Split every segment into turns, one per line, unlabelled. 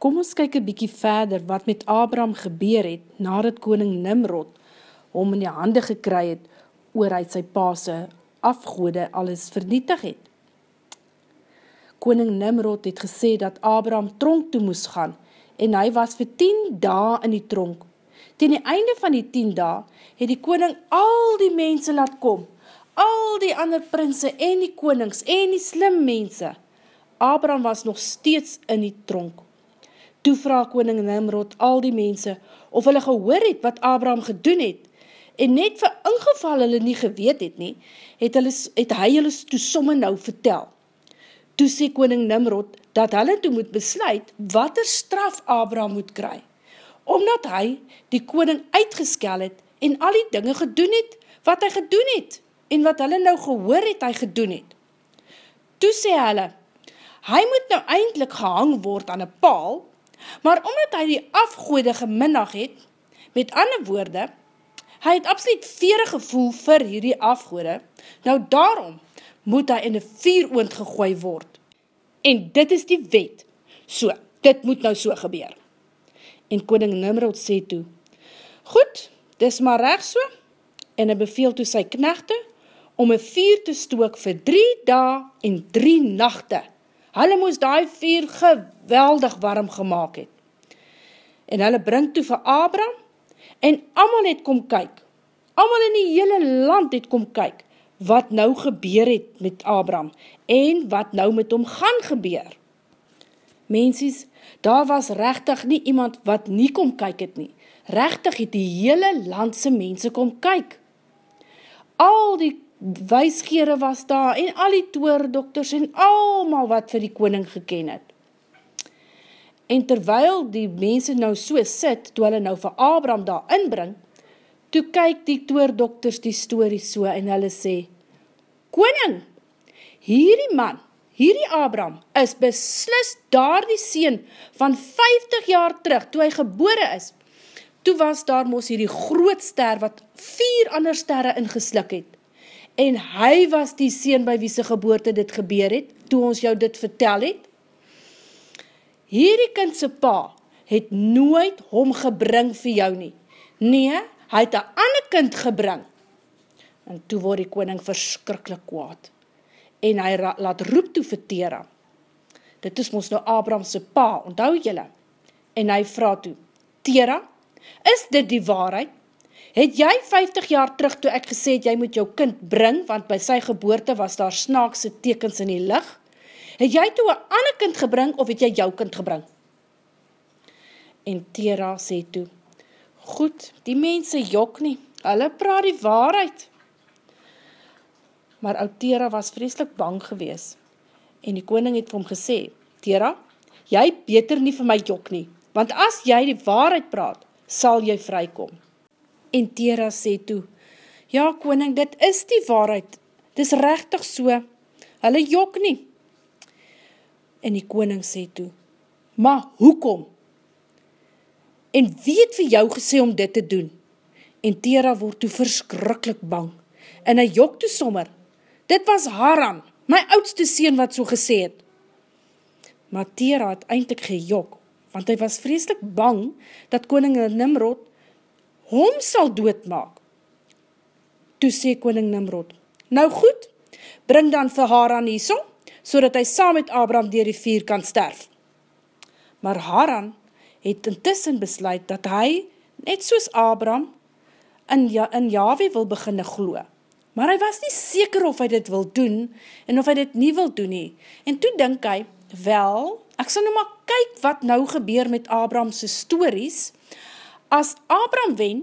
Kom ons kyk een bykie verder wat met Abraham gebeur het, nadat koning Nimrod hom in die hande gekry het, oor uit sy paase afgoede alles vernietig het. Koning Nimrod het gesê dat Abraham tronk toe moes gaan, en hy was vir 10 dae in die tronk. Ten die einde van die 10 dae, het die koning al die mense laat kom, al die ander prinse en die konings en die slim mense. Abraham was nog steeds in die tronk. Toe vraag koning Nimrod al die mense of hulle gehoor het wat Abraham gedoen het, en net vir ingeval hulle nie geweet het nie, het, hulle, het hy hulle toe somme nou vertel. Toe sê koning Nimrod dat hulle toe moet besluit wat er straf Abraham moet kry, omdat hy die koning uitgeskel het en al die dinge gedoen het wat hy gedoen het, en wat hulle nou gehoor het hy gedoen het. Toe sê hulle, hy moet nou eindelijk gehang word aan een paal, Maar omdat hy die afgoede geminnig het, met ander woorde, hy het absoluut vere gevoel vir hierdie afgoede, nou daarom moet hy in die vier oond gegooi word. En dit is die wet. So, dit moet nou so gebeur. En koning Nimrod sê toe, Goed, dis maar recht so, en hy beveel toe sy knechte, om een vier te stook vir drie dae en drie nachte. Hulle moes die vier geweldig warm gemaakt het. En hulle bring toe vir Abram, en amal het kom kyk, amal in die hele land het kom kyk, wat nou gebeur het met Abram, en wat nou met hom gaan gebeur. Mensies, daar was rechtig nie iemand wat nie kom kyk het nie. Rechtig het die hele landse mense kom kyk. Al die wijsgere was daar en al die toerdokters en almal wat vir die koning geken het. En terwyl die mense nou so sit, toe hulle nou vir Abraham daar inbring, toe kyk die toerdokters die story so en hulle sê, Koning, hierdie man, hierdie Abraham, is beslis daar die seen van 50 jaar terug, toe hy gebore is, toe was daar mos hierdie groot ster wat vier ander sterre ingeslik het en hy was die seen by wie sy geboorte dit gebeur het, toe ons jou dit vertel het. Hierdie kindse pa het nooit hom gebring vir jou nie. Nee, hy het een ander kind gebring. En toe word die koning verskrikkelijk kwaad. En hy laat roep toe vir Tera. Dit is ons nou Abrahamse pa, onthou jylle. En hy vraag toe, Tera, is dit die waarheid? Het jy 50 jaar terug toe ek gesê het, jy moet jou kind bring, want by sy geboorte was daar snaakse tekens in die licht, het jy toe een ander kind gebring, of het jy jou kind gebring? En Tera sê toe, goed, die mense jok nie, hulle praat die waarheid. Maar oud Tera was vreselik bang gewees, en die koning het vir hom gesê, Tera, jy beter nie vir my jok nie, want as jy die waarheid praat, sal jy vrykom. En Tera sê toe, ja koning, dit is die waarheid, dit is rechtig so, hulle jok nie. En die koning sê toe, maar hoekom? En wie het vir jou gesê om dit te doen? En Tera word toe verskrikkelijk bang, en hy jok toe sommer, dit was Haran, my oudste sien wat so gesê het. Maar Tera het eindelijk gejok, want hy was vreselik bang, dat koning Nimrod hom sal doodmaak. Toe sê koning Nimrod, nou goed, bring dan vir Haran hierso, so dat hy saam met Abraham dier die vuur kan sterf. Maar Haran het intussen besluit dat hy, net soos Abraham, in, ja, in Yahweh wil beginne gloe. Maar hy was nie seker of hy dit wil doen, en of hy dit nie wil doen nie. En toe dink hy, wel, ek sal nou maar kyk wat nou gebeur met Abrahamse stories, as Abraham wen,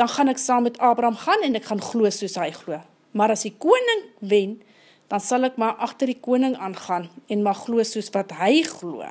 dan gaan ek saam met Abraham gaan en ek gaan glo soos hy glo. Maar as die koning wen, dan sal ek maar achter die koning aangaan en maar glo soos wat hy glo.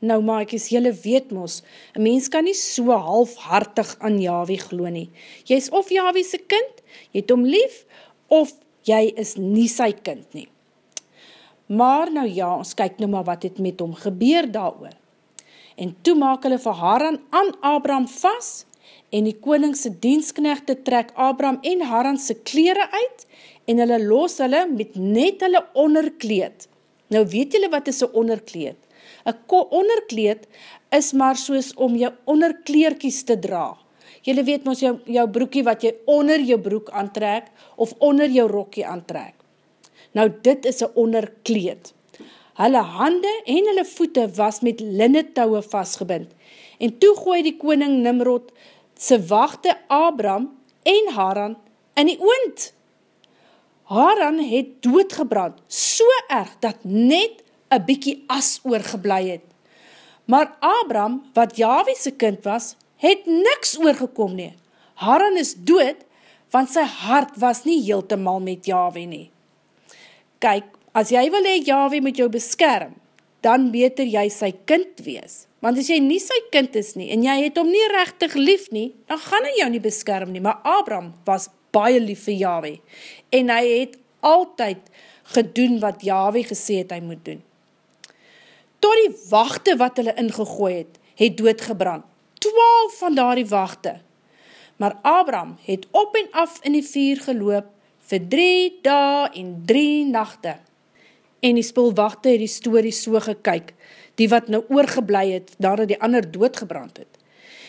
Nou is jylle weet mos, een mens kan nie so halfhartig aan Yahweh glo nie. Jy is of Yahweh sy kind, jy het om lief, of jy is nie sy kind nie. Maar nou ja, ons kyk nou maar wat het met hom gebeur daar oor en toe maak hulle vir Haran aan Abraham vast, en die koningse diensknechte trek Abraham en Haran sy kleren uit, en hulle los hulle met net hulle onderkleed. Nou weet julle wat is een onderkleed? Een onderkleed is maar soos om jou onderkleerkies te dra. Julle weet ons jou, jou broekie wat jy onder jou broek aantrek of onder jou rokkie aantrek. Nou dit is een onderkleed. Hulle hande en hulle voete was met linnetouwe vastgebind. En toe gooi die koning Nimrod sy wachte Abram en Haran in die oond. Haran het doodgebrand, so erg dat net een bykie as oorgeblij het. Maar Abram, wat Jawiese kind was, het niks oorgekom nie. Haran is dood, want sy hart was nie heeltemal met Jawie nie. Kyk, as jy wil hee Jawie met jou beskerm, dan beter jy sy kind wees. Want as jy nie sy kind is nie, en jy het hom nie rechtig lief nie, dan gaan hy jou nie beskerm nie. Maar Abram was baie lief vir Jawie, en hy het altyd gedoen wat Jawie gesê het hy moet doen. Tot die wachte wat hulle ingegooi het, het doodgebrand twaalf van daar die wachte. Maar Abraham het op en af in die vier geloop vir drie dae en drie nachte. En die spulwachte het die story so gekyk, die wat nou oorgeblij het, daar die ander doodgebrand het.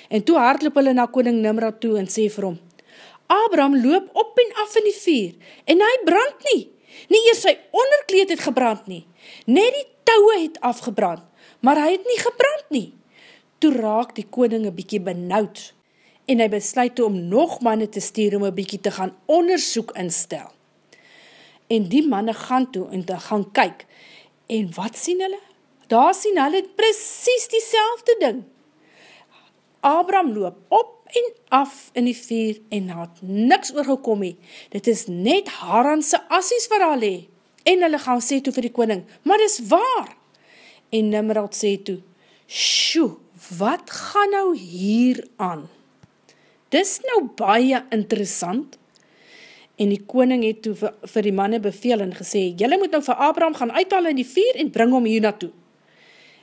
En toe hardloop hulle na koning Nimrod toe en sê vir hom, Abraham loop op en af in die vier, en hy brand nie. Nie eers sy onderkleed het gebrand nie, net die touwe het afgebrand, maar hy het nie gebrand nie. Toe raak die koning een bykie benauwd en hy besluit toe om nog manne te stuur om een bykie te gaan onderzoek instel. En die manne gaan toe en te gaan kyk. En wat sien hulle? Daar sien hulle precies die selfde ding. Abraham loop op en af in die vuur en had niks oorgekom nie. Dit is net Haranse assies vir hulle. En hulle gaan sê toe vir die koning, maar dis waar. En Nimrod sê toe, sjoe, wat gaan nou hier aan? Dis nou baie interessant. En die koning het toe vir, vir die manne beveel en gesê, jylle moet nou vir Abraham gaan uithaal in die vier en bring hom hier naartoe.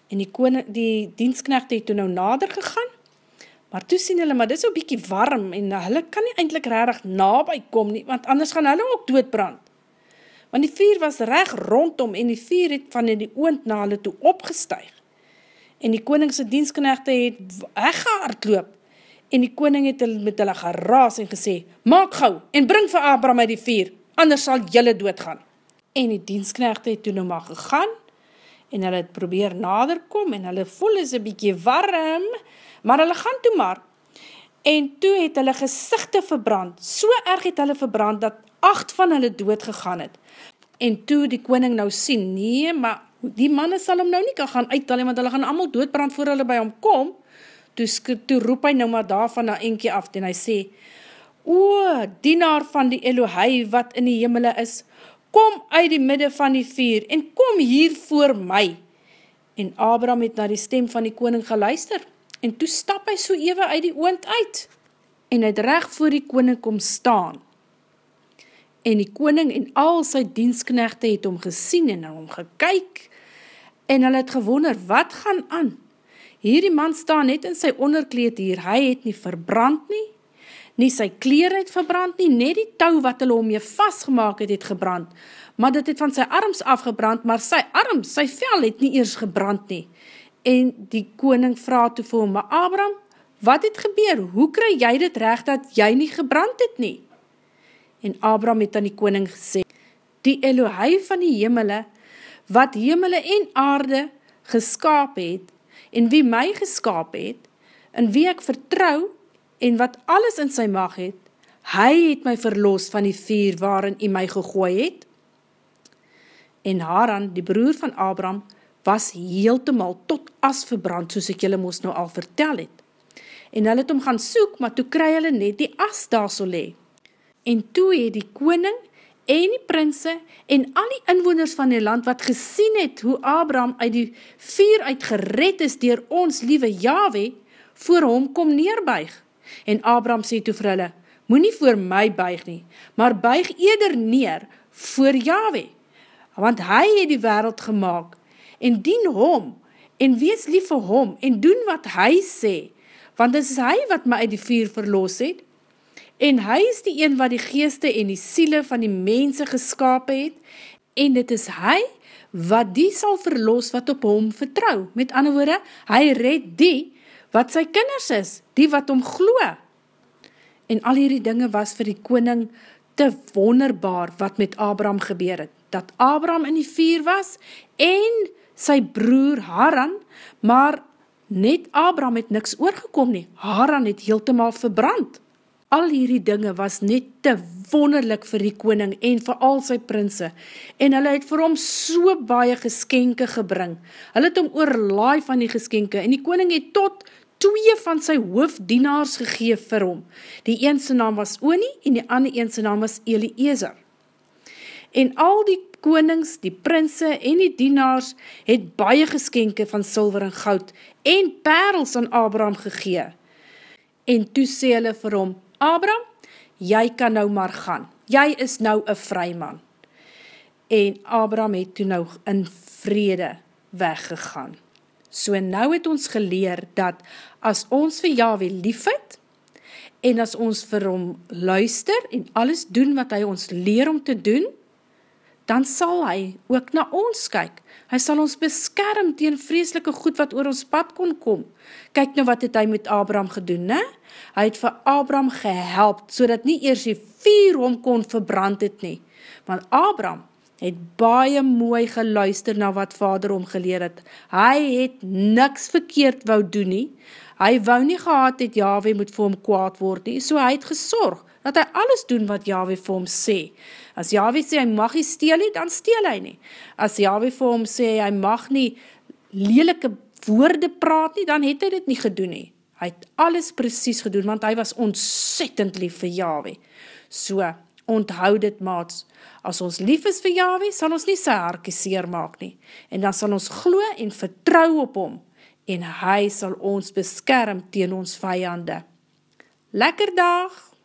En die koning, die diensknecht het toe nou nader gegaan, maar toe sien hulle, maar dis so bykie warm en hulle kan nie eindelijk rarig nabij kom nie, want anders gaan hulle ook doodbrand. Want die vier was reg rondom en die vier het van in die oond na hulle toe opgestuig en die koningse diensknechte het weggehaard loop, en die koning het met hulle geraas en gesê, maak gauw en bring vir Abraham uit die vier, anders sal jylle doodgaan. En die diensknechte het toen nou maar gegaan, en hulle het probeer nader kom, en hulle voel is een bykie warm, maar hulle gaan toe maar, en toe het hulle gezichte verbrand, so erg het hulle verbrand, dat acht van hulle dood gegaan het. En toe die koning nou sien, nee, maar die manne sal hom nou nie kan gaan uittal, want hulle gaan allemaal doodbrand voor hulle by hom kom, toe, toe roep hy nou maar daarvan na enkie af, en hy sê, O, dienaar van die Elohei wat in die hemele is, kom uit die midde van die vuur, en kom hier voor my. En Abraham het na die stem van die koning geluister, en toe stap hy so ewe uit die oond uit, en hy het recht voor die koning kom staan. En die koning en al sy diensknechte het om gesien en om gekyk, en hulle het gewonder, wat gaan aan? Hierdie man staan net in sy onderkleed hier, hy het nie verbrand nie, nie sy kleer het verbrand nie, net die touw wat hulle om jy vastgemaak het, het gebrand, maar dit het van sy arms afgebrand, maar sy arms, sy vel het nie eers gebrand nie. En die koning vraag toe vir hom, maar Abraham, wat het gebeur? Hoe kry jy dit recht dat jy nie gebrand het nie? En Abraham het aan die koning gesê, die Elohei van die hemele wat hemele en aarde geskaap het, en wie my geskaap het, en wie ek vertrou, en wat alles in sy mag het, hy het my verlos van die vuur waarin hy my gegooi het. En Haran, die broer van Abraham, was heeltemal tot as verbrand, soos ek julle moest nou al vertel het. En hulle het om gaan soek, maar toe kry hulle net die as daar so le. En toe het die koning en die prinse en al die inwoners van die land wat gesien het hoe Abraham uit die vuur uit gered is dier ons liewe Yahweh, voor hom kom neerbuig. En Abraham sê toe vir hulle, moet nie voor my buig nie, maar buig eerder neer voor Yahweh, want hy het die wereld gemaakt, en dien hom, en wees lief vir hom, en doen wat hy sê, want dit is hy wat my uit die vuur verloos het, en hy is die een wat die geeste en die siele van die mense geskapen het, en dit is hy wat die sal verlos wat op hom vertrou. Met ander woorde, hy red die wat sy kinders is, die wat hom gloe. En al hierdie dinge was vir die koning te wonderbaar wat met Abraham gebeur het. Dat Abraham in die vuur was en sy broer Haran, maar net Abraham het niks oorgekom nie. Haran het heeltemaal verbrand. Al hierdie dinge was net te wonderlik vir die koning en vir al sy prinse en hulle het vir hom so baie geskenke gebring. Hulle het hom oorlaai van die geskenke en die koning het tot twee van sy hoofdienaars gegeef vir hom. Die eense naam was Oni en die ander eense naam was Eliezer. En al die konings, die prinse en die dienaars het baie geskenke van silver en goud en perels aan Abraham gegee. En toe sê hulle vir hom, Abram, jy kan nou maar gaan. Jy is nou een vryman. En Abram het toe nou in vrede weggegaan. So nou het ons geleer dat as ons vir Yahweh lief het, en as ons vir hom luister en alles doen wat hy ons leer om te doen, dan sal hy ook na ons kyk. Hy sal ons beskerm tegen vreselike goed wat oor ons pad kon kom. Kyk nou wat het hy met Abraham gedoen, ne? Hy het vir Abraham gehelp, so dat nie eers die vier hom kon verbrand het nie. Want Abraham het baie mooi geluister na wat vader hom geleer het. Hy het niks verkeerd wou doen nie. Hy wou nie gehad het Yahweh moet vir hom kwaad word nie, so hy het gesorg dat hy alles doen wat Yahweh vir hom sê. As Yahweh sê hy mag nie steel nie, dan steel hy nie. As Yahweh vir hom sê hy mag nie lelike woorde praat nie, dan het hy dit nie gedoen nie. Hy het alles precies gedoen, want hy was ontzettend lief vir Yahweh. So, onthoud dit maats, as ons lief is vir Yahweh, sal ons nie sy harkie seer maak nie. En dan sal ons glo en vertrouw op hom, en hy sal ons beskerm teen ons vijande. Lekker dag!